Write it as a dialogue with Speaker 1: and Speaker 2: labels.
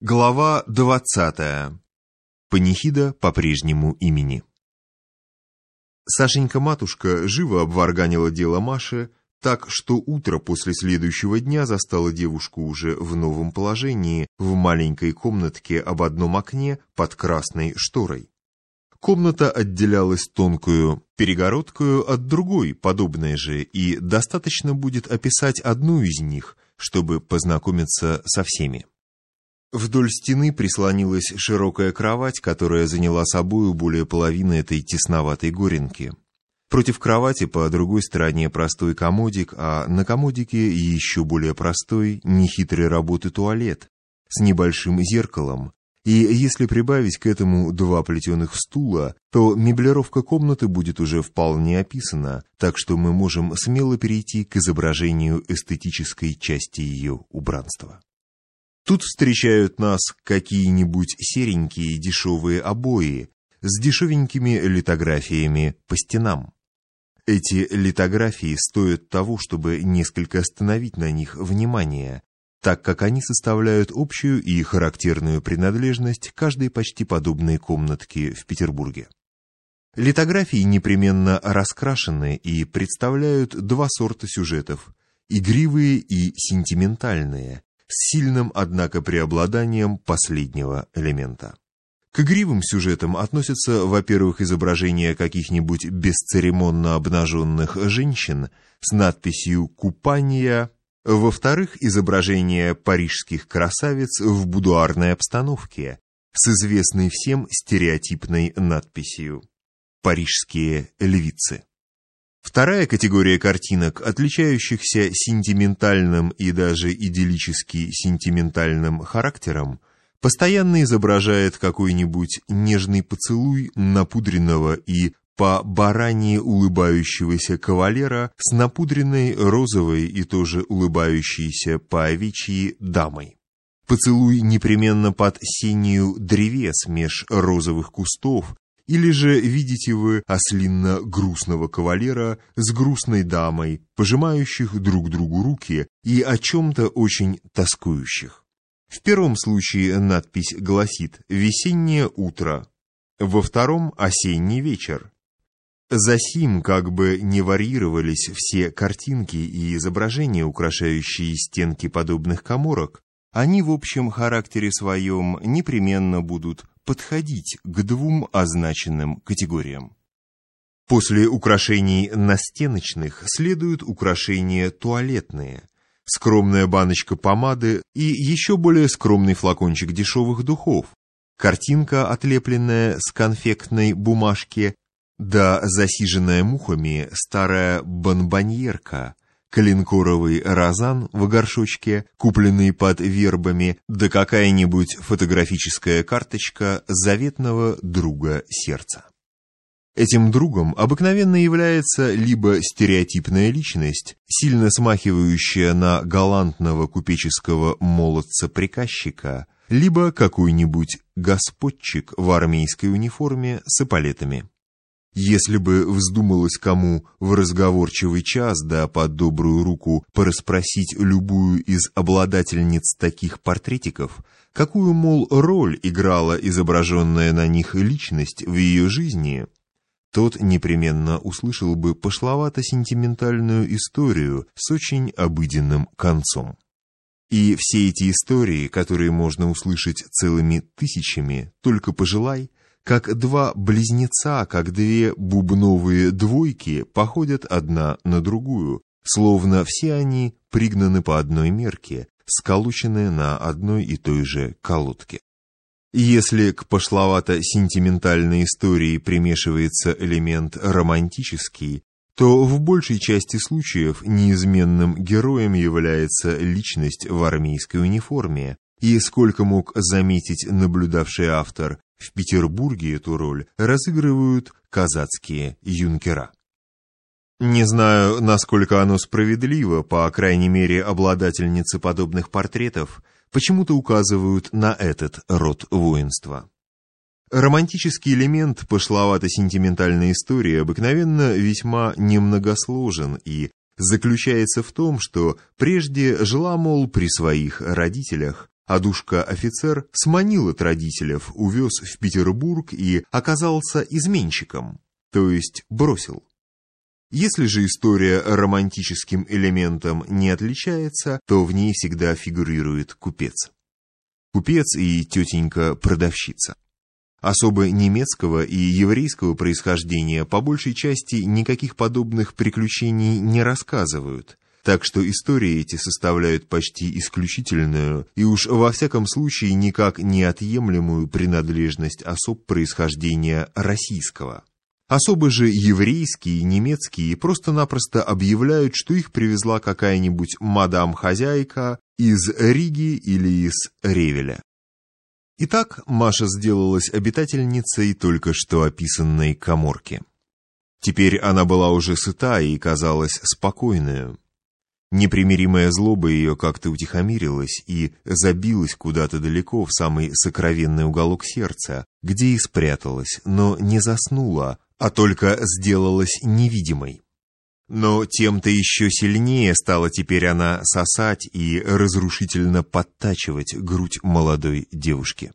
Speaker 1: Глава 20. Панихида по прежнему имени. Сашенька-матушка живо обварганила дело Маши, так что утро после следующего дня застало девушку уже в новом положении, в маленькой комнатке об одном окне под красной шторой. Комната отделялась тонкую перегородкою от другой, подобной же, и достаточно будет описать одну из них, чтобы познакомиться со всеми. Вдоль стены прислонилась широкая кровать, которая заняла собою более половины этой тесноватой горенки. Против кровати по другой стороне простой комодик, а на комодике еще более простой, нехитрой работы туалет с небольшим зеркалом, и если прибавить к этому два плетеных стула, то меблировка комнаты будет уже вполне описана, так что мы можем смело перейти к изображению эстетической части ее убранства. Тут встречают нас какие-нибудь серенькие дешевые обои с дешевенькими литографиями по стенам. Эти литографии стоят того, чтобы несколько остановить на них внимание, так как они составляют общую и характерную принадлежность каждой почти подобной комнатки в Петербурге. Литографии непременно раскрашены и представляют два сорта сюжетов – игривые и сентиментальные, с сильным, однако, преобладанием последнего элемента. К игривым сюжетам относятся, во-первых, изображения каких-нибудь бесцеремонно обнаженных женщин с надписью «Купание», во-вторых, изображения парижских красавиц в будуарной обстановке с известной всем стереотипной надписью «Парижские львицы». Вторая категория картинок, отличающихся сентиментальным и даже идиллически сентиментальным характером, постоянно изображает какой-нибудь нежный поцелуй напудренного и по баранье улыбающегося кавалера с напудренной розовой и тоже улыбающейся по овечьи дамой. Поцелуй непременно под синюю древес меж розовых кустов, или же видите вы ослинно-грустного кавалера с грустной дамой, пожимающих друг другу руки и о чем-то очень тоскующих. В первом случае надпись гласит «Весеннее утро», во втором «Осенний вечер». Засим как бы не варьировались все картинки и изображения, украшающие стенки подобных коморок, они в общем характере своем непременно будут подходить к двум означенным категориям. После украшений настеночных следуют украшения туалетные, скромная баночка помады и еще более скромный флакончик дешевых духов, картинка, отлепленная с конфектной бумажки, да засиженная мухами старая бонбоньерка – калинкоровый розан в горшочке, купленный под вербами, да какая-нибудь фотографическая карточка заветного друга сердца. Этим другом обыкновенно является либо стереотипная личность, сильно смахивающая на галантного купеческого молодца-приказчика, либо какой-нибудь господчик в армейской униформе с эполетами. Если бы вздумалось кому в разговорчивый час, да под добрую руку, порасспросить любую из обладательниц таких портретиков, какую, мол, роль играла изображенная на них личность в ее жизни, тот непременно услышал бы пошловато-сентиментальную историю с очень обыденным концом. И все эти истории, которые можно услышать целыми тысячами, только пожелай, как два близнеца, как две бубновые двойки походят одна на другую, словно все они пригнаны по одной мерке, сколочены на одной и той же колодке. Если к пошловато-сентиментальной истории примешивается элемент романтический, то в большей части случаев неизменным героем является личность в армейской униформе, и сколько мог заметить наблюдавший автор, в Петербурге эту роль разыгрывают казацкие юнкера. Не знаю, насколько оно справедливо, по крайней мере, обладательницы подобных портретов почему-то указывают на этот род воинства. Романтический элемент пошловато-сентиментальной истории обыкновенно весьма немногосложен и заключается в том, что прежде жила, мол, при своих родителях, Адушка-офицер сманил от родителей, увез в Петербург и оказался изменщиком, то есть бросил. Если же история романтическим элементом не отличается, то в ней всегда фигурирует купец. Купец и тетенька-продавщица. Особо немецкого и еврейского происхождения по большей части никаких подобных приключений не рассказывают, так что истории эти составляют почти исключительную и уж во всяком случае никак неотъемлемую принадлежность особ происхождения российского. Особо же еврейские, немецкие просто-напросто объявляют, что их привезла какая-нибудь мадам-хозяйка из Риги или из Ревеля. Итак, Маша сделалась обитательницей только что описанной коморки. Теперь она была уже сыта и казалась спокойной. Непримиримая злоба ее как-то утихомирилась и забилась куда-то далеко в самый сокровенный уголок сердца, где и спряталась, но не заснула, а только сделалась невидимой. Но тем-то еще сильнее стала теперь она сосать и разрушительно подтачивать грудь молодой девушки.